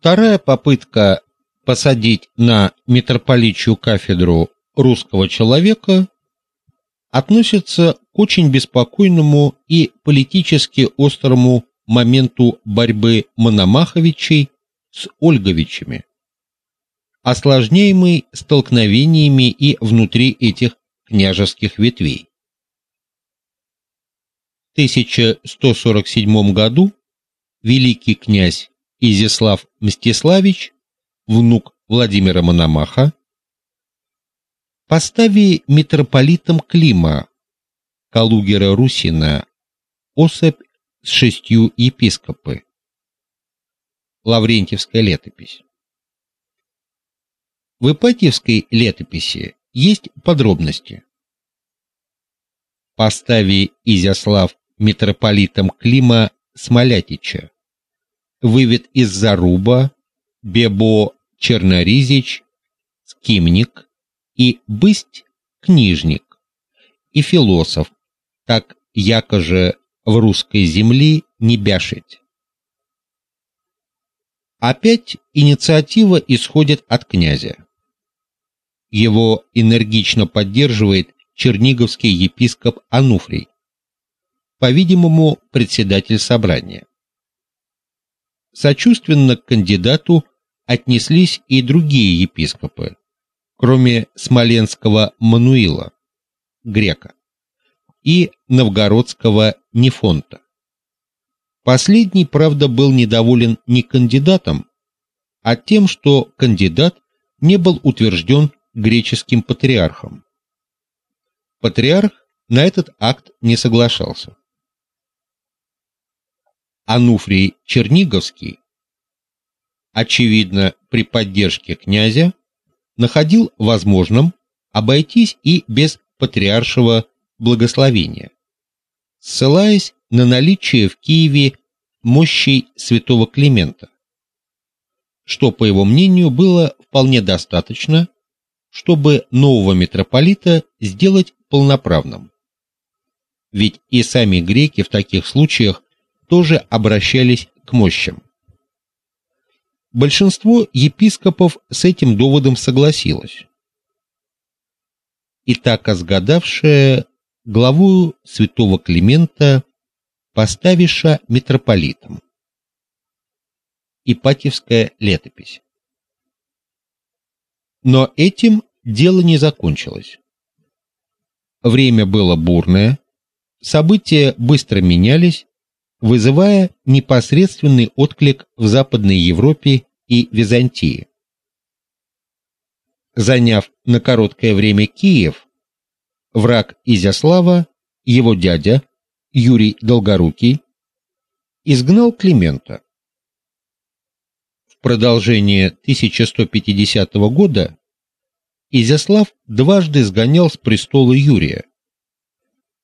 Вторая попытка посадить на митрополичью кафедру русского человека относится к очень беспокойному и политически острому моменту борьбы Мономаховичей с Ольговичами, осложняемый столкновениями и внутри этих княжеских ветвей. В 1147 году великий князь Изяслав Мстиславич, внук Владимира Мономаха, постави митрополитом Клима Калугера Русина особь с шестью епископы. Лаврентьевская летопись. В Ипатьевской летописи есть подробности. Постави Изяслав митрополитом Клима Смолятича, вывед из Заруба, Бебо Черноризич, Скимник и бысть книжник и философ, так яко же в русской земли не бяшить. Опять инициатива исходит от князя. Его энергично поддерживает черниговский епископ Ануфрий, по-видимому, председатель собрания. Сочувственно к кандидату отнеслись и другие епископы, кроме смоленского Мануила, грека, и новгородского Нефонта. Последний, правда, был недоволен не кандидатом, а тем, что кандидат не был утвержден греческим патриархом. Патриарх на этот акт не соглашался. Ануфрий Черниговский, очевидно, при поддержке князя, находил возможным обойтись и без патриаршего благословения, ссылаясь на наличие в Киеве мощей святого Климента, что, по его мнению, было вполне достаточно, чтобы нового митрополита сделать полноправным. Ведь и сами греки в таких случаях тоже обращались к мощам. Большинство епископов с этим доводом согласилось. И так озгадавшая главу святого Климента поставиша митрополитом. Ипатьевская летопись. Но этим дело не закончилось. Время было бурное, события быстро менялись, вызывая непосредственный отклик в Западной Европе и Византии. Заняв на короткое время Киев, враг Изяслава, его дядя Юрий Долгорукий, изгнал Климента. В продолжение 1150 года Изяслав дважды сгонял с престола Юрия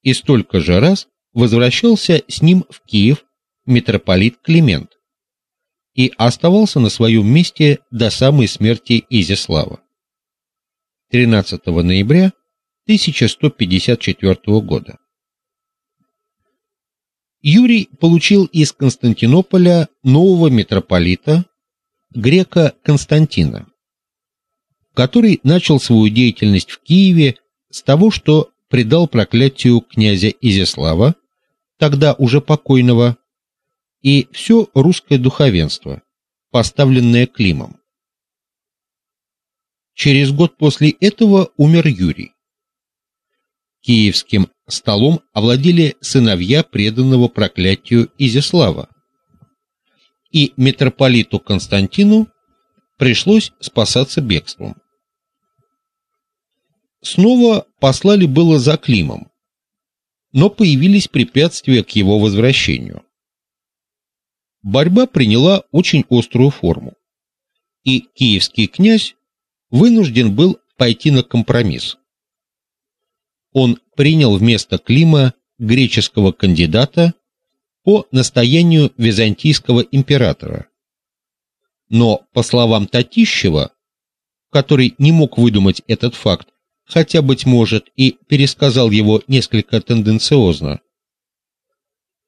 и столько же раз возвращался с ним в Киев митрополит Климент и оставался на своем месте до самой смерти Изяслава. 13 ноября 1154 года. Юрий получил из Константинополя нового митрополита грека Константина, который начал свою деятельность в Киеве с того, что предал проклятию князя Изяслава тогда уже покойного, и все русское духовенство, поставленное Климом. Через год после этого умер Юрий. Киевским столом овладели сыновья преданного проклятию Изяслава. И митрополиту Константину пришлось спасаться бегством. Снова послали было за Климом, но появились препятствия к его возвращению. Борьба приняла очень острую форму, и киевский князь вынужден был пойти на компромисс. Он принял вместо Клима греческого кандидата по настоянию византийского императора. Но, по словам Татищева, который не мог выдумать этот факт, хотя быть может и пересказал его несколько тенденциозно,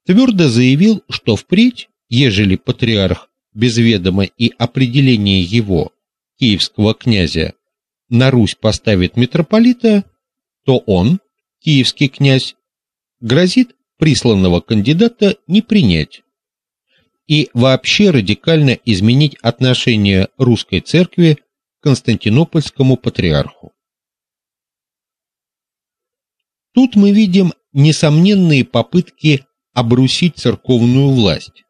твердо заявил, что впредь, ежели патриарх без ведома и определения его, киевского князя, на Русь поставит митрополита, то он, киевский князь, грозит присланного кандидата не принять и вообще радикально изменить отношение русской церкви к Константинопольскому патриарху. Тут мы видим несомненные попытки обрусить церковную власть,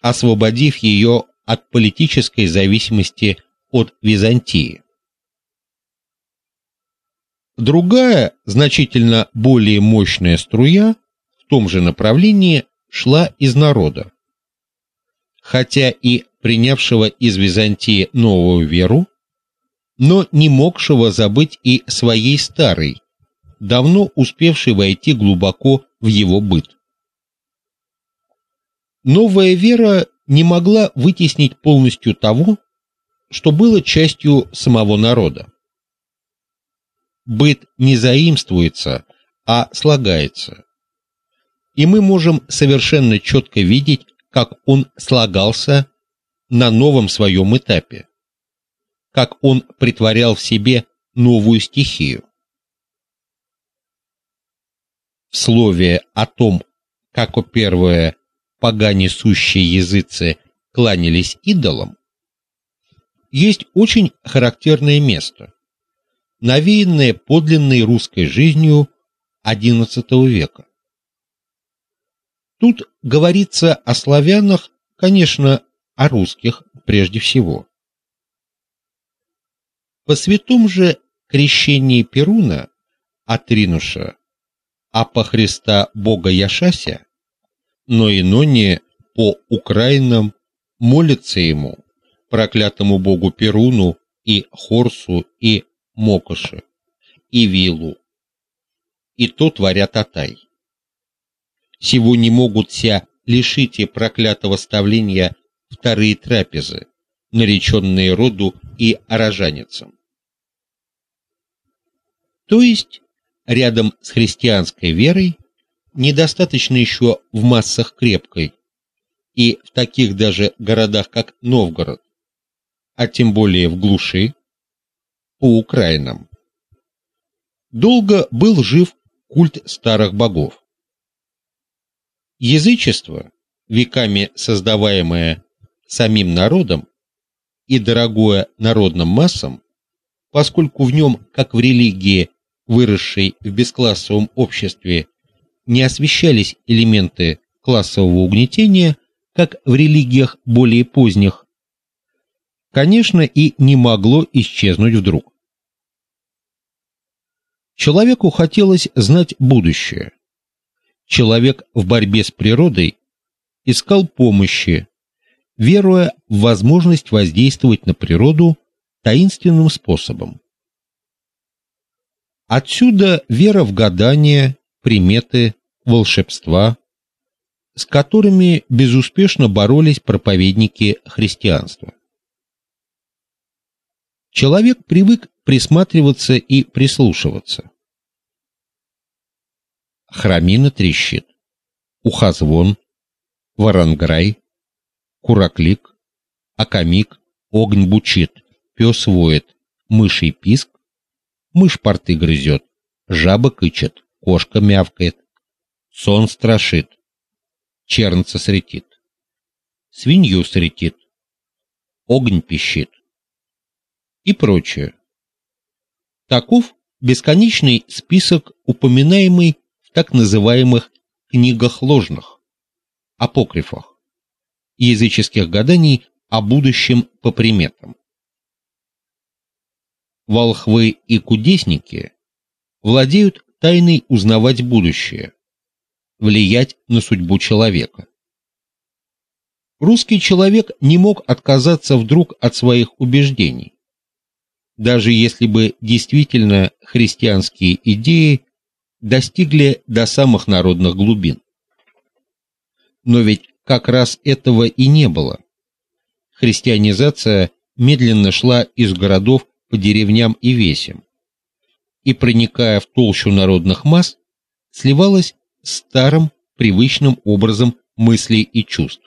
освободив ее от политической зависимости от Византии. Другая, значительно более мощная струя в том же направлении шла из народа. Хотя и принявшего из Византии новую веру, но не могшего забыть и своей старой, давно успевшей войти глубоко в его быт. Новая вера не могла вытеснить полностью того, что было частью самого народа. Быт не заимствуется, а слагается. И мы можем совершенно четко видеть, как он слагался на новом своем этапе, как он притворял в себе новую стихию. В слове о том, как о первое погане сущие языцы кланялись идолам, есть очень характерное место, навеянное подлинной русской жизнью XI века. Тут говорится о славянах, конечно, о русских прежде всего. По святом же крещении Перуна от Ринуша, а по Христа Бога Яшася, но и ноне по украинам молятся ему, проклятому богу Перуну и Хорсу и Мокоши и Вилу. И то творят Атай. Сего не могут ся лишить и проклятого ставления вторые трапезы, нареченные роду и орожаницам. То есть, рядом с христианской верой недостаточно еще в массах крепкой, и в таких даже городах, как Новгород, а тем более в глуши, по Украинам. Долго был жив культ старых богов. Язычество, веками создаваемое самим народом и дорогое народным массам, поскольку в нем, как в религии, выросшей в бесклассовом обществе, не освещались элементы классового угнетения, как в религиях более поздних, конечно, и не могло исчезнуть вдруг. Человеку хотелось знать будущее. Человек в борьбе с природой искал помощи, веруя в возможность воздействовать на природу таинственным способом. Отсюда вера в гадания, приметы, волшебства, с которыми безуспешно боролись проповедники христианства. Человек привык присматриваться и прислушиваться. Храмина трещит, ухозвон, варанграй, кураклик, акамик, огонь бучит, пес воет, мыший писк, мышь порты грызет, жаба кычет, кошка мявкает, сон страшит, чернца сретит, свинью сретит, огонь пищит и прочее. Таков бесконечный список, упоминаемый в так называемых книгах ложных, апокрифах, языческих гаданий о будущем по приметам. Волхвы и кудесники владеют тайной узнавать будущее, влиять на судьбу человека. Русский человек не мог отказаться вдруг от своих убеждений даже если бы действительно христианские идеи достигли до самых народных глубин. Но ведь как раз этого и не было. Христианизация медленно шла из городов по деревням и весям, и проникая в толщу народных масс, сливалась с старым привычным образом мыслей и чувств.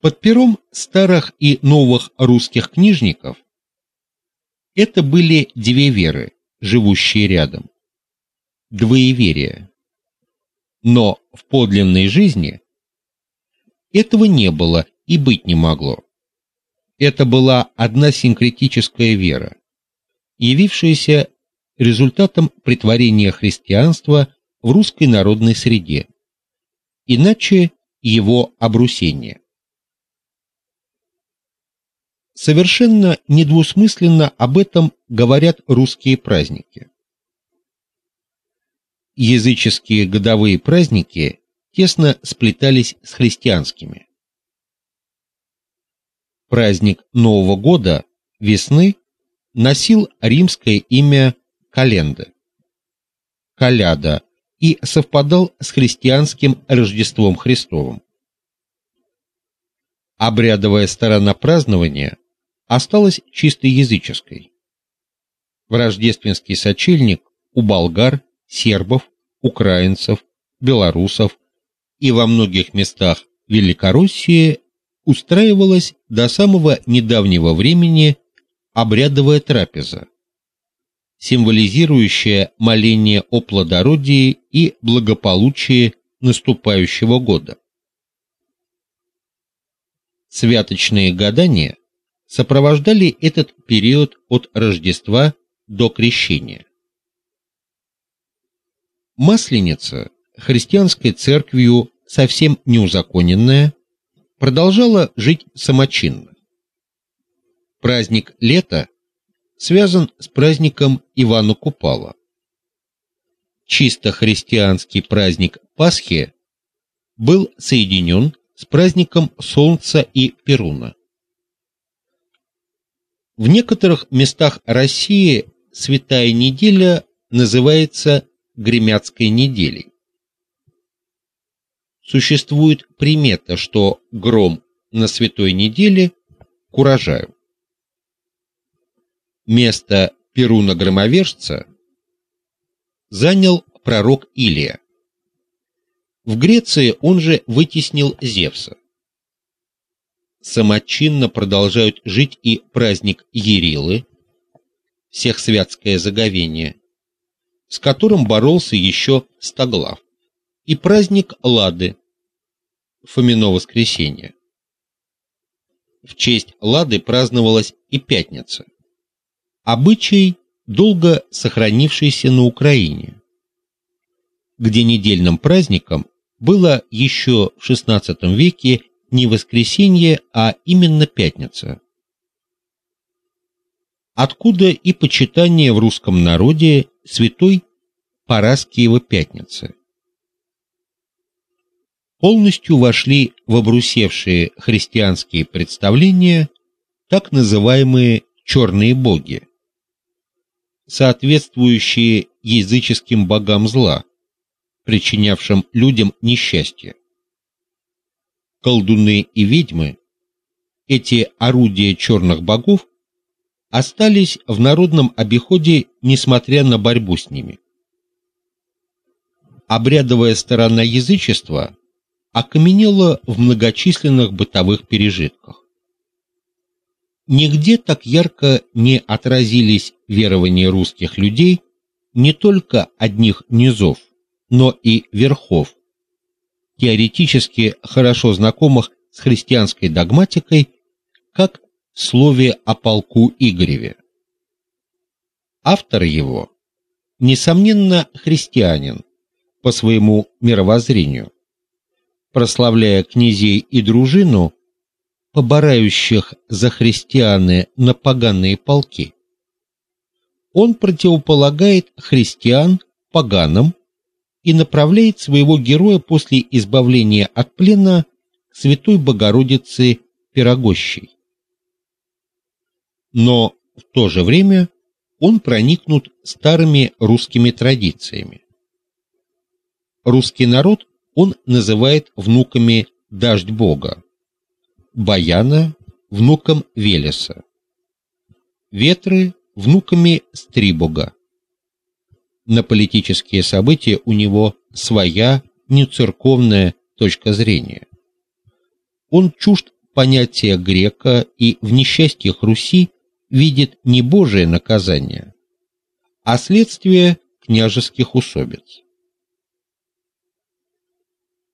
Под пером старых и новых русских книжников это были две веры, живущие рядом. Двоеверие. Но в подлинной жизни этого не было и быть не могло. Это была одна синкретическая вера, явившаяся результатом притворения христианства в русской народной среде. Иначе его обрусение. Совершенно недвусмысленно об этом говорят русские праздники. Языческие годовые праздники тесно сплетались с христианскими. Праздник Нового года, весны, носил римское имя Календа. Коляда и совпадал с христианским Рождеством Христовым. Обрядовая сторона празднования осталась чисто языческой. В рождественский сочельник у болгар, сербов, украинцев, белорусов и во многих местах Великороссии устраивалась до самого недавнего времени обрядовая трапеза, символизирующая моление о плодородии и благополучии наступающего года. Святочные гадания сопровождали этот период от Рождества до Крещения. Масленица, христианской церковью совсем неузаконенная, продолжала жить самочинно. Праздник лета связан с праздником Ивана Купала. Чисто христианский праздник Пасхи был соединен с праздником Солнца и Перуна. В некоторых местах России Святая неделя называется Гремяцкой неделей. Существует примета, что гром на Святой неделе к урожаю. Место Перуна громовержца занял пророк Илия. В Греции он же вытеснил Зевса. Самочинно продолжают жить и праздник Ерилы, всех святское заговение, с которым боролся еще Стоглав, и праздник Лады, Фомино воскресенье. В честь Лады праздновалась и пятница. Обычай, долго сохранившийся на Украине, где недельным праздником было еще в XVI веке не воскресенье, а именно пятница. Откуда и почитание в русском народе святой Параскиева пятницы. Полностью вошли в обрусевшие христианские представления так называемые черные боги, соответствующие языческим богам зла, причинявшим людям несчастье. Колдуны и ведьмы, эти орудия черных богов, остались в народном обиходе, несмотря на борьбу с ними. Обрядовая сторона язычества окаменела в многочисленных бытовых пережитках. Нигде так ярко не отразились верования русских людей не только одних низов, но и верхов, теоретически хорошо знакомых с христианской догматикой, как в слове о полку Игореве. Автор его несомненно христианин по своему мировоззрению, прославляя князей и дружину, поборающих за христианы на поганые полки. Он противополагает христиан поганам и направляет своего героя после избавления от плена к Святой Богородице Пирогощей. Но в то же время он проникнут старыми русскими традициями. Русский народ он называет внуками Дождь Бога, Баяна внуком Велеса, Ветры внуками Стрибога на политические события у него своя нецерковная точка зрения. Он чужд понятие грека и в несчастьях Руси видит не божие наказание, а следствие княжеских усобиц.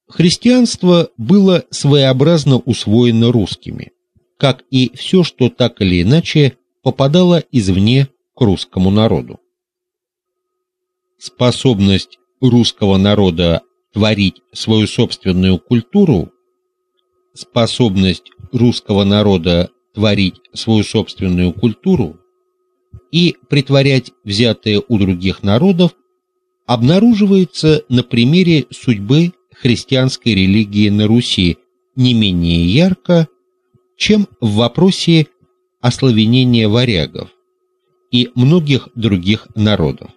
Христианство было своеобразно усвоено русскими, как и все, что так или иначе попадало извне к русскому народу. Способность русского народа творить свою собственную культуру, способность русского народа творить свою собственную культуру и притворять взятые у других народов обнаруживается на примере судьбы христианской религии на Руси не менее ярко, чем в вопросе ославянения варягов и многих других народов.